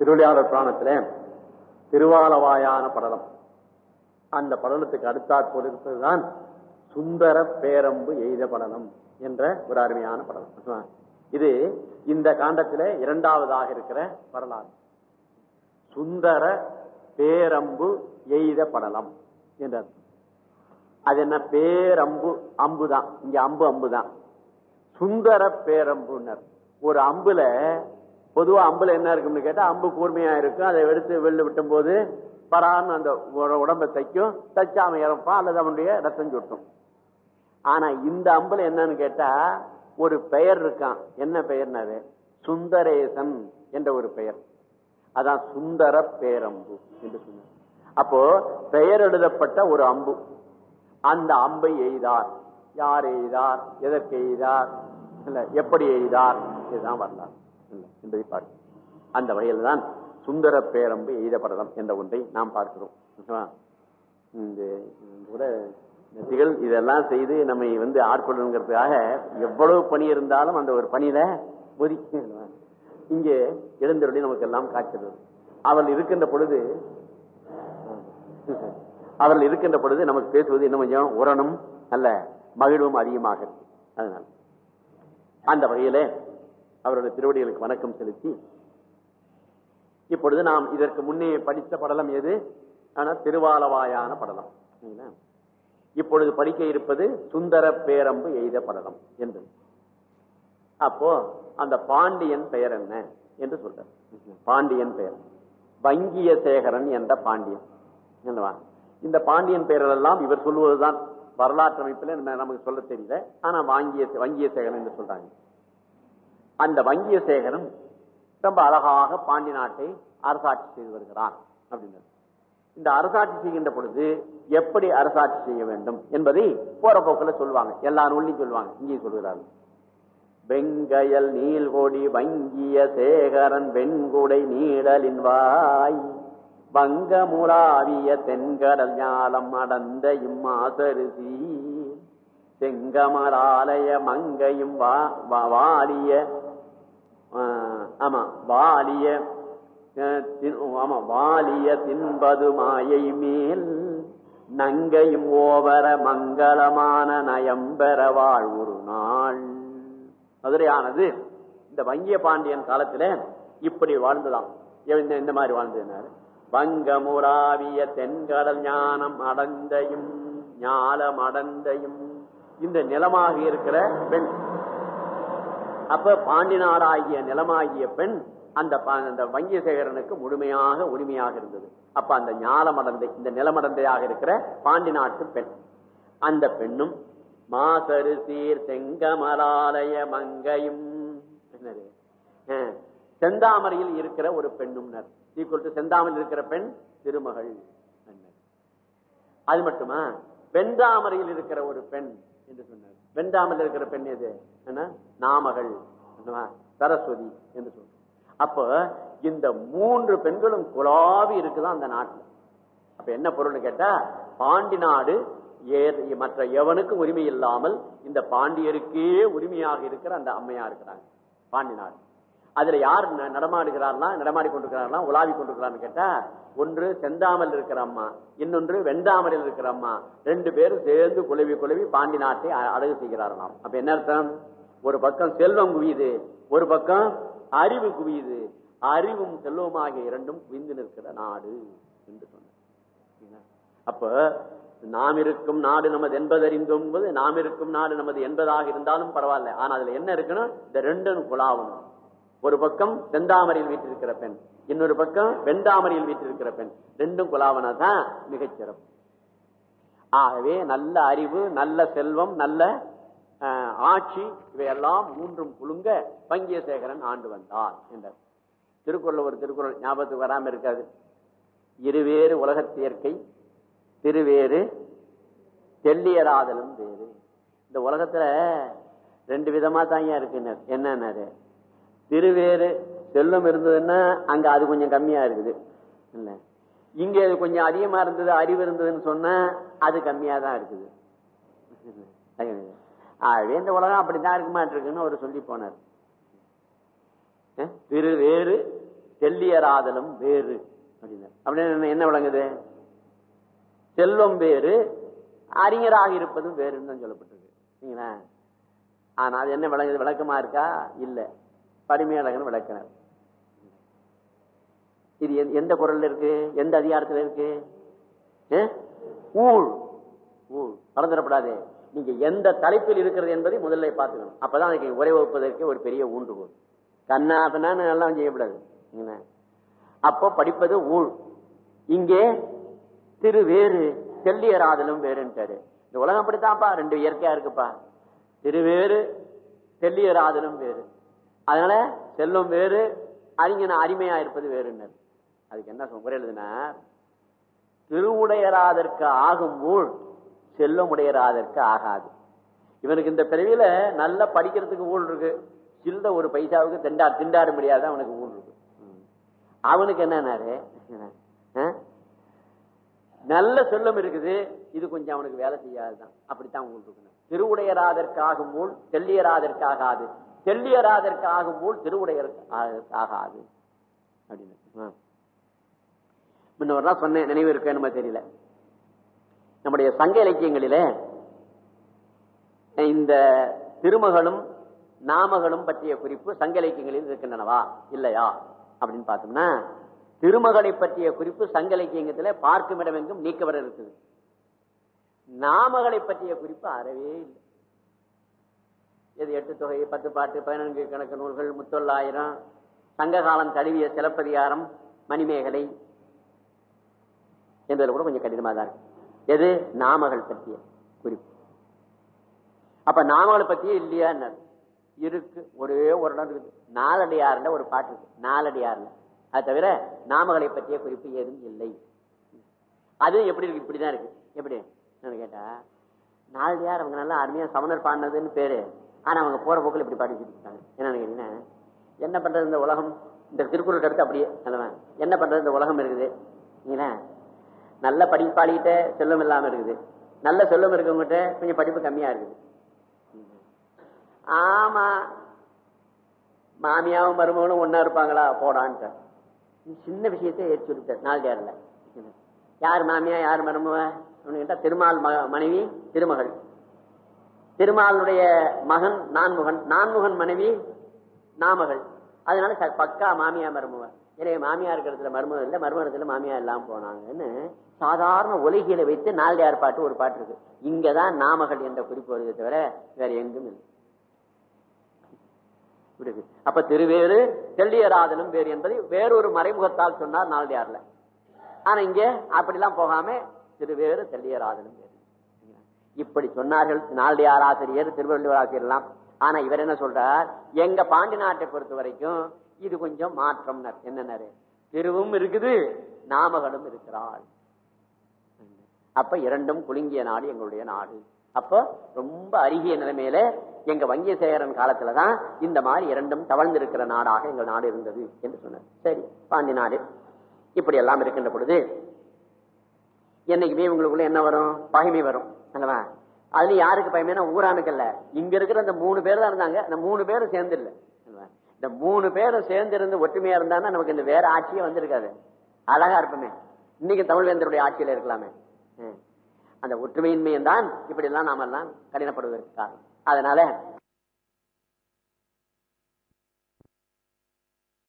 திருவிளையாடல் புராணத்துல திருவாலவாயான படலம். அந்த படலத்துக்கு அடுத்தாற்போல் இருப்பதுதான் சுந்தர பேரம்பு எய்த படலம் என்ற ஒரு அருமையான படலம். இது இந்த காண்டத்தில இரண்டாவதாக இருக்கிற வரலாறு. சுந்தர பேரம்பு எய்த படலம் என்ற அது என்ன? பேரம்பு அம்புதான். இங்க அம்பு அம்புதான். சுந்தர பேரம்புனர் ஒரு அம்புல பொதுவா அம்புல என்ன இருக்கும்னு கேட்டா அம்பு கூர்மையா இருக்கும். அதை எடுத்து வெளில விட்டும் போது பரான்னு அந்த உடம்ப தைக்கும். தச்சாம இறப்பான் அல்லது அவனுடைய ரத்தம் சுட்டும். ஆனா இந்த அம்புல என்னன்னு கேட்டா ஒரு பெயர் இருக்கான். என்ன பெயர்னாரு சுந்தரேசன் என்ற ஒரு பெயர். அதான் சுந்தர பேரம்பு என்று சொன்னார். அப்போ பெயர் எழுதப்பட்ட ஒரு அம்பு. அந்த அம்பை எய்தார். யார் எய்தார்? எதற்கு எய்தார்? இல்ல எப்படி எய்தார்? இதுதான் வரலாறு. என்பதை பார்க்கிறோம் அந்த வகையில் தான் சுந்தர பேரம்பு எய்தப்படலாம் என்ற ஒன்றை நாம் பார்க்கிறோம். இந்த கூட திகழ் இதெல்லாம் செய்து நம்மை வந்து ஆட்கொள்ளணுங்கிறதுக்காக எவ்வளவு பணி இருந்தாலும் அந்த ஒரு பணியில ஒதுக்கி இங்கே எழுந்தருடைய நமக்கு எல்லாம் காக்கிறது அவள் இருக்கின்ற பொழுது அவர்கள் இருக்கின்ற பொழுது நமக்கு பேசுவது இன்னும் கொஞ்சம் உரணும் அல்ல மகிழ்வும் அதிகமாக அதனால அந்த வகையில அவருடைய திருவடிகளுக்கு வணக்கம் செலுத்தி இப்பொழுது நாம் இதற்கு முன்னே படித்த படலம் எது? ஆனா திருவாலவாயான படலம். இப்பொழுது படிக்க இருப்பது சுந்தர பேரம்பு எய்த படலம் என்று. அப்போ அந்த பாண்டியன் பெயர் என்ன என்று சொல்றார். பாண்டியன் பெயர். வங்கிய சேகரன் என்ற பாண்டியன். என்னவா? இந்த பாண்டியன் பெயர்கள் எல்லாம் இவர் சொல்லுவதுதான் வரலாற்று அமைப்பில் நமக்கு சொல்ல தெரியல. ஆனா வாங்கிய வங்கிய சேகரன் என்று சொல்றாங்க. அந்த வங்கிய சேகரன் ரொம்ப அழகாக பாண்டி நாட்டை அரசாட்சி செய்து வருகிறான் அப்படின்றது. இந்த அரசாட்சி செய்கின்ற பொழுது எப்படி அரசாட்சி செய்ய வேண்டும் என்பதை போற போக்கில் சொல்லுவாங்க எல்லா நூல்லையும் சொல்லுவாங்க இங்கேயும் சொல்கிறார்கள். வெங்கயல் நீள்கொடி வங்கிய சேகரன் வெண்குடை நீடலின் வாய் வங்கமுலாவிய தென்கடல் ஞாலம் அடந்த இம்மாசரிசி செங்கமராலய மங்கையும் வா- ஆமா வாலிய ஆமா வாலிய தின்பது மாயை மேல் நங்கையும் ஓவர மங்களமான நயம்பெற ஒரு நாள். மதுரையானது இந்த வங்கிய பாண்டியன் காலத்துல இப்படி வாழ்ந்துதான். இந்த மாதிரி வாழ்ந்ததுனாரு வங்கமுராவிய தென்கடல் ஞானம் அடந்தையும் ஞாலம் அடந்தையும் இந்த நிலமாக இருக்கிற பெண். அப்ப பாண்டினாராகிய நிலமாகிய பெண் அந்த பா- அந்த வங்கியசேகரனுக்கு முழுமையாக உரிமையாக இருந்தது. அப்ப அந்த ஞாலமடந்தை இந்த நிலமடந்தையாக இருக்கிற பாண்டி நாட்டு பெண். அந்த பெண்ணும் மாசரு சீர் செங்கமலாலய மங்கையும் செந்தாமரையில் இருக்கிற ஒரு பெண்ணும் ஈக்குவல் டு செந்தாமரையில் இருக்கிற பெண் திருமகள். அது மட்டுமா? வெண்தாமரையில் இருக்கிற ஒரு பெண் என்று சொன்னார். வெண்டாமல் இருக்கிற பெண் எது? என்ன? நாமகள். சரஸ்வதி என்று சொல்ற அப்ப இந்த மூன்று பெண்களும் குழாவி இருக்குதான் அந்த நாட்டில். அப்ப என்ன பொருள்னு கேட்டா பாண்டி நாடு ஏ- மற்ற எவனுக்கும் உரிமை இல்லாமல் இந்த பாண்டியருக்கே உரிமையாக இருக்கிற அந்த அம்மையா இருக்கிறாங்க. பாண்டி நாடு அதுல யார் ந- நடமாடுகிறார்களா நடமாடி கொண்டிருக்கிறார்களா உலாவி கொண்டிருக்கிறான்னு கேட்டா ஒன்று செந்தாமல் இருக்கிற அம்மா இன்னொன்று வெந்தாமலில் இருக்கிற அம்மா ரெண்டு பேரும் சேர்ந்து குழுவி குழுவி பாண்டி நாட்டை அழகு செய்கிறார்களாம். அப்ப என்ன அர்த்தம்? ஒரு பக்கம் செல்வம் குவியுது ஒரு பக்கம் அறிவு குவியுது. அறிவும் செல்வமாகிய இரண்டும் குவிந்து நிற்கிற நாடு என்று சொன்னார். அப்ப நாம் இருக்கும் நாடு நமது என்பதறிந்தோம் போது நாம் இருக்கும் நாடு நமது என்பதாக இருந்தாலும் பரவாயில்ல. ஆனா அதுல என்ன இருக்கணும் இந்த ரெண்டும் குழாவணும் ஒரு பக்கம் செந்தாமரையில் வீட்டிருக்கிற பெண் இன்னொரு பக்கம் வெண்டாமரையில் வீட்டிருக்கிற பெண். ரெண்டும் குழாவனா தான் மிகச்சிறப்பு ஆகவே நல்ல அறிவு நல்ல செல்வம் நல்ல ஆட்சி இவையெல்லாம் மூன்றும் குலுங்க பங்கியசேகரன் ஆண்டு வந்தார் என்றார். திருக்குறள் ஒரு திருக்குறள் ஞாபகத்துக்கு வராம இருக்காது. இருவேறு உலகத்தியற்கை திருவேறு தெல்லியராதலும் வேறு. இந்த உலகத்துல ரெண்டு விதமா தாங்க இருக்கு என்னன்னாரு? திருவேறு செல்வம் இருந்ததுன்னா அங்க அது கொஞ்சம் கம்மியா இருக்குது. இல்ல. இங்க அது கொஞ்சம் அதிகமா இருந்தது அறிவு இருந்ததுன்னு சொன்னா அது கம்மியா தான் இருக்குது. ஆகவே இந்த உலகம் அப்படித்தான் இருக்க மாட்டிருக்குன்னு அவர் சொல்லி போனார். திரு திருவேறு தெல்லியராதலும் வேறு அப்படின்னு அப்படின்னு என்ன விளங்குது? செல்வம் வேறு அறிஞராக இருப்பதும் வேறுன்னு தான் சொல்லப்பட்டிருக்கு. சரிங்களா? ஆனா அது என்ன விளங்குது? விளக்கமா இருக்கா? இல்லை. படிமையாளகன் விளக்கினர். இது எந்த- குரல் குரல்ல இருக்கு? எந்த அதிகாரத்துல இருக்கு? ஊழ். ஊழ். மறந்துடப்படாது. நீங்க எந்த தலைப்பில் இருக்கிறது என்பதை முதல்ல பார்த்துக்கணும். அப்பதான் அதுக்கு உரை வகுப்பதற்கு ஒரு பெரிய ஊன்றுகோல் கண்ணாபனான்னு எல்லாம் செய்யக்கூடாது அப்போ படிப்பது ஊழ். இங்கே திரு வேறு தெல்லியராதலும் வேறுன்ட்டாரு. இந்த உலகம் அப்படித்தான்ப்பா. ரெண்டு இயற்கையா இருக்குப்பா. திருவேறு தெல்லியராதலும் வேறு. அதனால செல்லும் வேறு அறிஞன அடிமையா இருப்பது வேறுனர் அதுக்கு என்ன சொல்ல எழுதுனா திருவுடையராதற்கு ஆகும் ஊழ் செல்லமுடையராதற்கு ஆகாது. இவனுக்கு இந்த பிறவியில நல்லா படிக்கிறதுக்கு ஊழ் இருக்கு. சில்ல ஒரு பைசாவுக்கு திண்டா திண்டாட முடியாது அவனுக்கு ஊழ் இருக்கு. அவனுக்கு என்னன்னாரு? ஆ? நல்ல செல்லம் இருக்குது இது கொஞ்சம் அவனுக்கு வேலை செய்யாதுதான் அப்படித்தான் ஊழ் இருக்கணும் திருவுடையராதற்கு ஆகும் ஊழ் செல்லியராதற்காகாது செல்லியராதற்கு ஆகும் போல் திருவுடையருக்கு ஆகாது. அப்படின்னு. சொன்னேன் நினைவு இருக்க நம்ம தெரியல. நம்முடைய சங்க இலக்கியங்களில இந்த திருமகளும் நாமகளும் பற்றிய குறிப்பு சங்க இலக்கியங்களில் இருக்கின்றனவா? இல்லையா? அப்படின்னு பார்த்தோம்னா திருமகளை பற்றிய குறிப்பு சங்க இலக்கியங்கத்தில் பார்க்கும் இடமெங்கும் நீக்கவர இருக்குது. நாமகளை பற்றிய குறிப்பு அறவே இல்லை. இது எட்டு தொகை? பத்து பாட்டு பதினான்கு கணக்கு நூல்கள் முத்தொள்ளாயிரம். சங்ககாலம் தழுவிய சிலப்பதிகாரம் மணிமேகலை. என்பதில் கூட கொஞ்சம் கடினமாக தான் இருக்கு. எது? நாமகள் பற்றிய குறிப்பு. அப்ப நாமகளை பற்றியே இல்லையா இருக்கு. ஒரே ஒரு இடம் இருக்குது. நாலடியார்ல ஒரு பாட்டு இருக்கு. நாலடியார்ல. அது தவிர நாமகளை பற்றிய குறிப்பு ஏதும் இல்லை. அது எப்படி இருக்கு? இப்படிதான் இருக்கு. எப்படி? கேட்டா நாலடியார் அவங்க நல்லா அருமையா சமணர் பாடினதுன்னு பேரு. ஆனா அவங்க போற போக்கில் இப்படி பாடி வச்சிருக்காங்க என்ன? என்ன பண்றது இந்த உலகம்? இந்த திருக்குறள் எடுத்து அப்படியே நல்லவா என்ன பண்றது இந்த உலகம் இருக்குது? நல்ல படிப்பாளிகிட்ட செல்லம் இல்லாம இருக்குது. நல்ல செல்லம் இருக்கவங்ககிட்ட கொஞ்சம் படிப்பு கம்மியா இருக்குது. ஆமா. மாமியாவும் மருமகளும் ஒன்னா இருப்பாங்களா? போடான்ட்ட. சின்ன விஷயத்தை ஏற்றி விட்டார். நாலு யார் மாமியா யார் மருமவன் கேட்டா திருமால் மனைவி திருமகள். திருமாலுடைய மகன் நான்முகன் நான்முகன் மனைவி நாமகள். அதனால ச- பக்கா மாமியா மருமக. எனவே மாமியா இருக்கிறதுல மருமகம் இல்லை மருமகத்துல மாமியா எல்லாம் போனாங்கன்னு சாதாரண ஒலிகையில வைத்து நாளையார் பாட்டு ஒரு பாட்டு இருக்கு. இங்கதான் நாமகள் என்ற குறிப்பு வருது தவிர வேற எங்கும் இல்லை. அப்ப திருவேறு செல்லியராதனும் வேறு என்பதை வேறொரு மறைமுகத்தால் சொன்னார் நாளையார்ல ஆனா இங்க அப்படிலாம் போகாம திருவேறு தெள்ளியராதலும் வேறு. இப்படி சொன்னார்கள். நாலடியார் ஆசிரியர் திருவள்ளுவர் ஆசிரியர் எல்லாம் ஆனா இவர் என்ன சொல்றார்? எங்க பாண்டி நாட்டை பொறுத்த வரைக்கும் இது கொஞ்சம் மாற்றம் என்னன்னாரு? திருவும் இருக்குது நாமகளும் இருக்கிறாள். அப்ப இரண்டும் குலுங்கிய நாடு எங்களுடைய நாடு. அப்ப ரொம்ப அருகிய நிலைமையில எங்க வங்கியசேகரன் காலத்துலதான் இந்த மாதிரி இரண்டும் தவழ்ந்திருக்கிற நாடாக எங்கள் நாடு இருந்தது என்று சொன்னார். சரி பாண்டி நாடு. இப்படி எல்லாம் இருக்கின்ற பொழுது என்னைக்குமே உங்களுக்குள்ள என்ன வரும்? பகைமை வரும். அதுல யாருக்கு பயமேனா ஊரானுக்கு இல்ல இங்க இருக்கிற அந்த மூணு பேர் தான் இருந்தாங்க. அந்த மூணு பேரும் சேர்ந்து இல்ல. இந்த மூணு பேரும் சேர்ந்து இருந்து ஒற்றுமையா இருந்தாங்கன்னா நமக்கு இந்த வேற ஆட்சியே வந்திருக்காது. அழகா இருப்போமே. இன்னைக்கு தமிழ்வேந்தருடைய ஆட்சியில இருக்கலாமே. அந்த ஒற்றுமையின்மையும் தான் இப்படி எல்லாம் நாம எல்லாம் கடினப்படுவதற்கு காரணம். அதனால